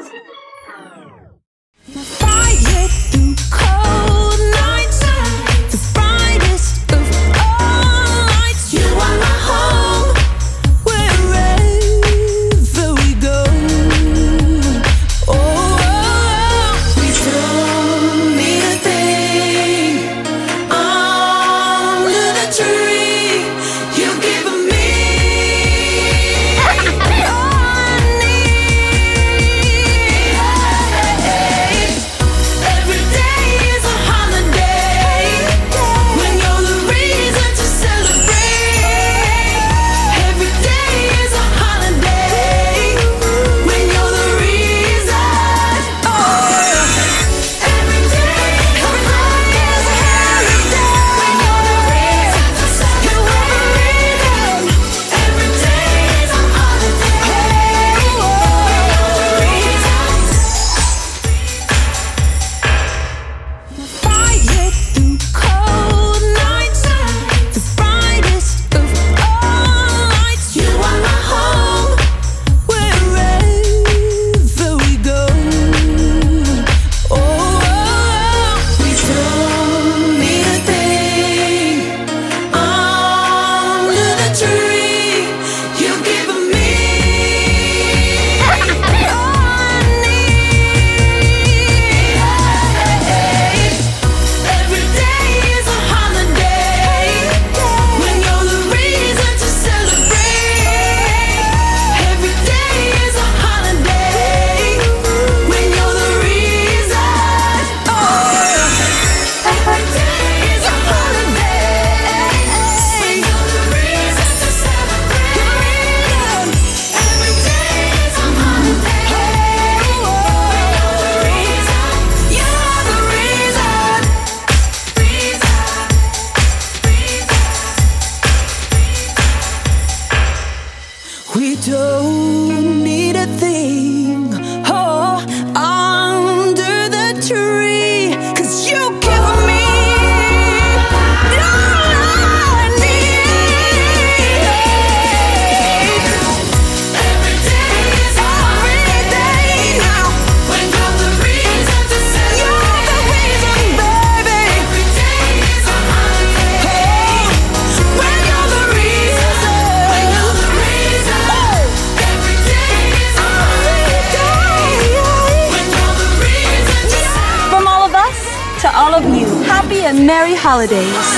Yeah. We don't happy and merry holidays.